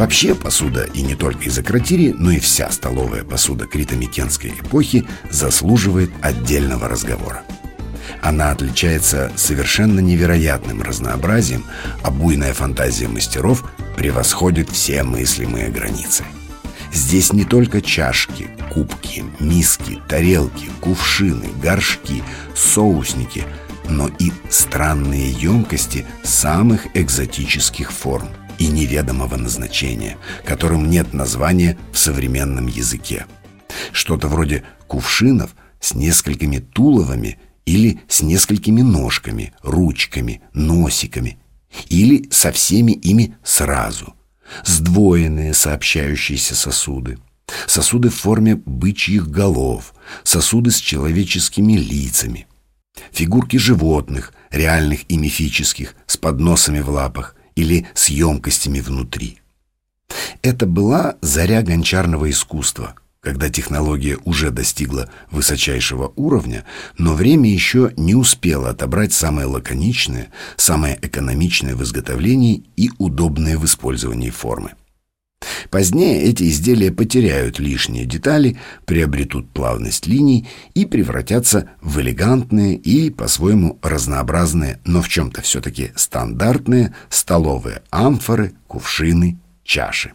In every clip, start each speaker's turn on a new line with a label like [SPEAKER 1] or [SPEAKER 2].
[SPEAKER 1] Вообще посуда, и не только из Акротири, но и вся столовая посуда критомикенской эпохи заслуживает отдельного разговора. Она отличается совершенно невероятным разнообразием, а буйная фантазия мастеров превосходит все мыслимые границы. Здесь не только чашки, кубки, миски, тарелки, кувшины, горшки, соусники, но и странные емкости самых экзотических форм и неведомого назначения, которым нет названия в современном языке. Что-то вроде кувшинов с несколькими туловами или с несколькими ножками, ручками, носиками, или со всеми ими сразу. Сдвоенные сообщающиеся сосуды, сосуды в форме бычьих голов, сосуды с человеческими лицами, фигурки животных, реальных и мифических, с подносами в лапах или с емкостями внутри. Это была заря гончарного искусства, когда технология уже достигла высочайшего уровня, но время еще не успело отобрать самое лаконичное, самое экономичное в изготовлении и удобное в использовании формы. Позднее эти изделия потеряют лишние детали, приобретут плавность линий и превратятся в элегантные и по-своему разнообразные, но в чем-то все-таки стандартные столовые амфоры, кувшины, чаши.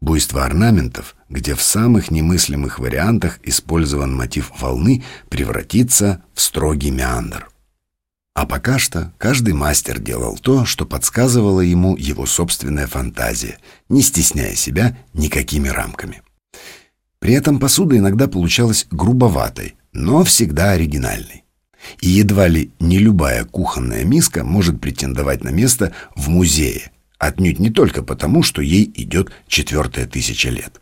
[SPEAKER 1] Буйство орнаментов, где в самых немыслимых вариантах использован мотив волны, превратится в строгий меандр. А пока что каждый мастер делал то, что подсказывала ему его собственная фантазия, не стесняя себя никакими рамками. При этом посуда иногда получалась грубоватой, но всегда оригинальной. И едва ли не любая кухонная миска может претендовать на место в музее – Отнюдь не только потому, что ей идет четвертая тысяча лет.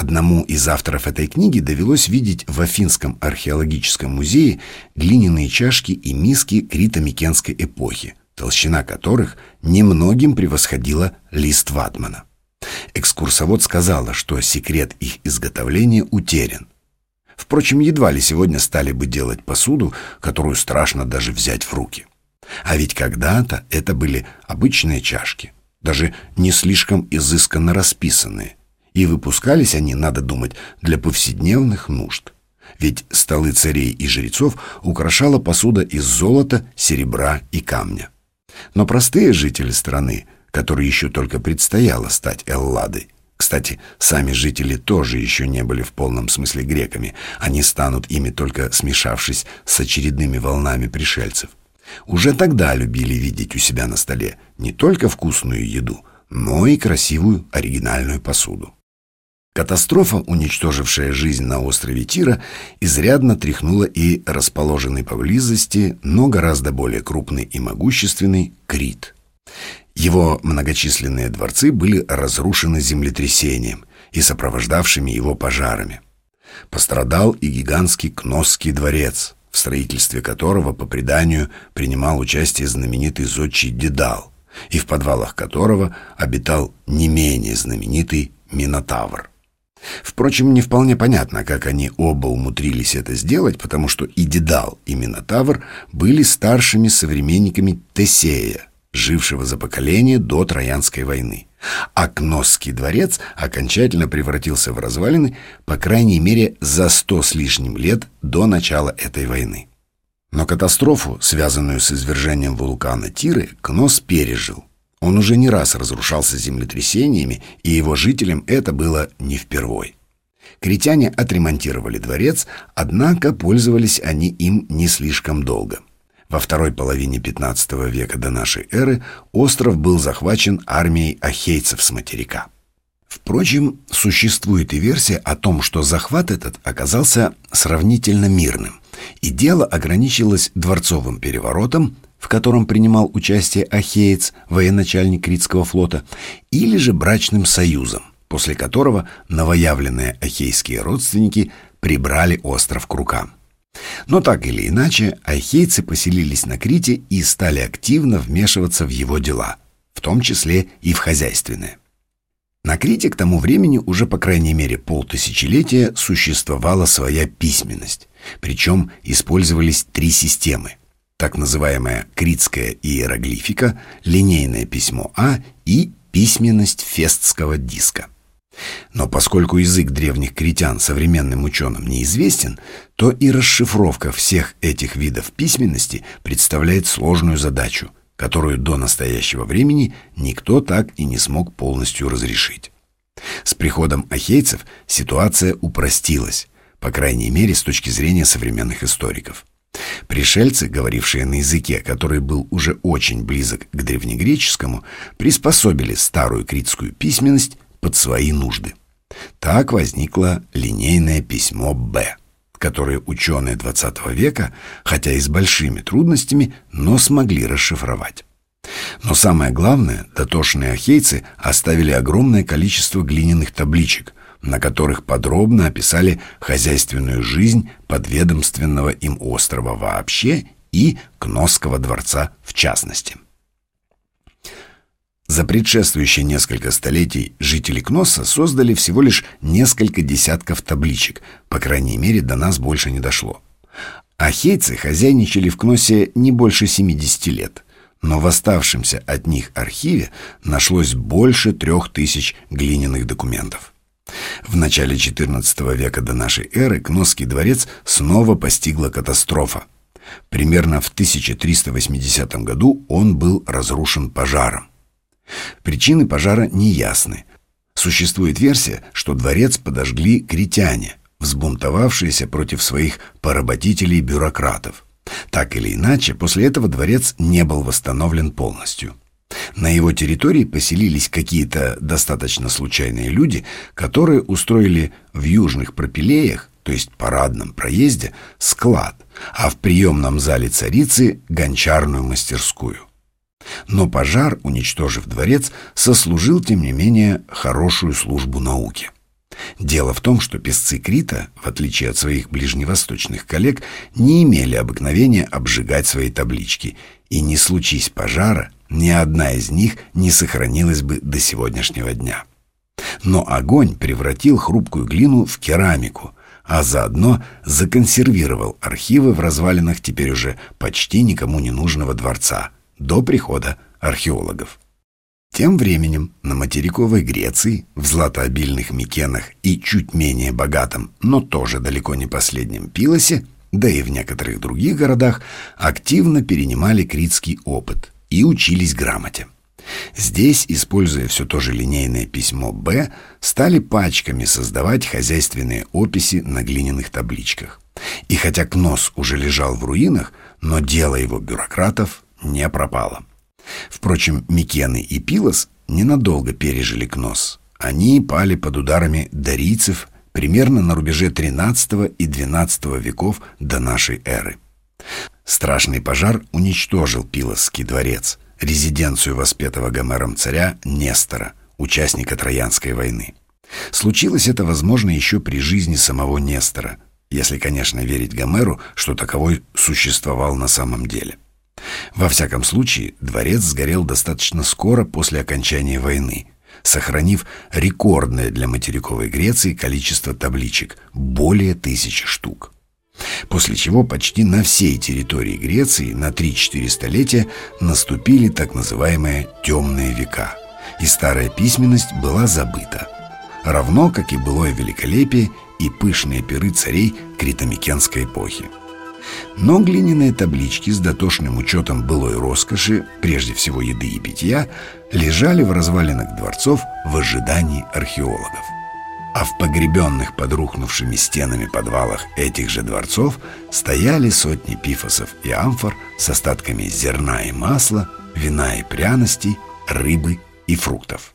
[SPEAKER 1] Одному из авторов этой книги довелось видеть в Афинском археологическом музее глиняные чашки и миски крито-микенской эпохи, толщина которых немногим превосходила лист ватмана. Экскурсовод сказала, что секрет их изготовления утерян. Впрочем, едва ли сегодня стали бы делать посуду, которую страшно даже взять в руки. А ведь когда-то это были обычные чашки, даже не слишком изысканно расписанные. И выпускались они, надо думать, для повседневных нужд. Ведь столы царей и жрецов украшала посуда из золота, серебра и камня. Но простые жители страны, которые еще только предстояло стать Элладой, кстати, сами жители тоже еще не были в полном смысле греками, они станут ими только смешавшись с очередными волнами пришельцев уже тогда любили видеть у себя на столе не только вкусную еду, но и красивую оригинальную посуду. Катастрофа, уничтожившая жизнь на острове Тира, изрядно тряхнула и расположенный поблизости, но гораздо более крупный и могущественный Крит. Его многочисленные дворцы были разрушены землетрясением и сопровождавшими его пожарами. Пострадал и гигантский Кносский дворец – в строительстве которого, по преданию, принимал участие знаменитый зодчий Дедал, и в подвалах которого обитал не менее знаменитый Минотавр. Впрочем, не вполне понятно, как они оба умудрились это сделать, потому что и Дедал, и Минотавр были старшими современниками Тесея, жившего за поколение до Троянской войны. А Кносский дворец окончательно превратился в развалины, по крайней мере, за сто с лишним лет до начала этой войны. Но катастрофу, связанную с извержением вулкана Тиры, Кнос пережил. Он уже не раз разрушался землетрясениями, и его жителям это было не впервой. Критяне отремонтировали дворец, однако пользовались они им не слишком долго. Во второй половине XV века до нашей эры остров был захвачен армией ахейцев с материка. Впрочем, существует и версия о том, что захват этот оказался сравнительно мирным, и дело ограничилось дворцовым переворотом, в котором принимал участие Ахеец, военачальник Критского флота, или же брачным союзом, после которого новоявленные ахейские родственники прибрали остров к рукам. Но так или иначе, ахейцы поселились на Крите и стали активно вмешиваться в его дела, в том числе и в хозяйственные. На Крите к тому времени уже по крайней мере полтысячелетия существовала своя письменность, причем использовались три системы. Так называемая критская иероглифика, линейное письмо А и письменность фестского диска. Но поскольку язык древних критян современным ученым неизвестен, то и расшифровка всех этих видов письменности представляет сложную задачу, которую до настоящего времени никто так и не смог полностью разрешить. С приходом ахейцев ситуация упростилась, по крайней мере с точки зрения современных историков. Пришельцы, говорившие на языке, который был уже очень близок к древнегреческому, приспособили старую критскую письменность под свои нужды. Так возникло линейное письмо «Б», которое ученые XX века, хотя и с большими трудностями, но смогли расшифровать. Но самое главное, дотошные ахейцы оставили огромное количество глиняных табличек, на которых подробно описали хозяйственную жизнь подведомственного им острова вообще и Кносского дворца в частности. За предшествующие несколько столетий жители Кносса создали всего лишь несколько десятков табличек, по крайней мере, до нас больше не дошло. Ахейцы хозяйничали в Кноссе не больше 70 лет, но в оставшемся от них архиве нашлось больше трех тысяч глиняных документов. В начале XIV века до нашей эры Кносский дворец снова постигла катастрофа. Примерно в 1380 году он был разрушен пожаром. Причины пожара неясны. Существует версия, что дворец подожгли критяне, взбунтовавшиеся против своих поработителей-бюрократов. Так или иначе, после этого дворец не был восстановлен полностью. На его территории поселились какие-то достаточно случайные люди, которые устроили в южных пропилеях, то есть парадном проезде, склад, а в приемном зале царицы – гончарную мастерскую. Но пожар, уничтожив дворец, сослужил, тем не менее, хорошую службу науке. Дело в том, что песцы Крита, в отличие от своих ближневосточных коллег, не имели обыкновения обжигать свои таблички, и не случись пожара, ни одна из них не сохранилась бы до сегодняшнего дня. Но огонь превратил хрупкую глину в керамику, а заодно законсервировал архивы в развалинах теперь уже почти никому не нужного дворца – до прихода археологов. Тем временем на материковой Греции, в златообильных Микенах и чуть менее богатом, но тоже далеко не последнем Пилосе, да и в некоторых других городах, активно перенимали критский опыт и учились грамоте. Здесь, используя все то же линейное письмо «Б», стали пачками создавать хозяйственные описи на глиняных табличках. И хотя Кнос уже лежал в руинах, но дело его бюрократов не пропало. Впрочем, Микены и Пилос ненадолго пережили Кнос. Они пали под ударами дарийцев примерно на рубеже XIII и XII веков до нашей эры. Страшный пожар уничтожил Пилосский дворец, резиденцию воспетого Гомером царя Нестора, участника Троянской войны. Случилось это, возможно, еще при жизни самого Нестора, если, конечно, верить Гомеру, что таковой существовал на самом деле. Во всяком случае, дворец сгорел достаточно скоро после окончания войны, сохранив рекордное для материковой Греции количество табличек – более тысячи штук. После чего почти на всей территории Греции на 3-4 столетия наступили так называемые «темные века», и старая письменность была забыта, равно как и былое великолепие и пышные перы царей критомикенской эпохи. Но глиняные таблички с дотошным учетом былой роскоши, прежде всего еды и питья, лежали в развалинах дворцов в ожидании археологов. А в погребенных под рухнувшими стенами подвалах этих же дворцов стояли сотни пифосов и амфор с остатками зерна и масла, вина и пряностей, рыбы и фруктов.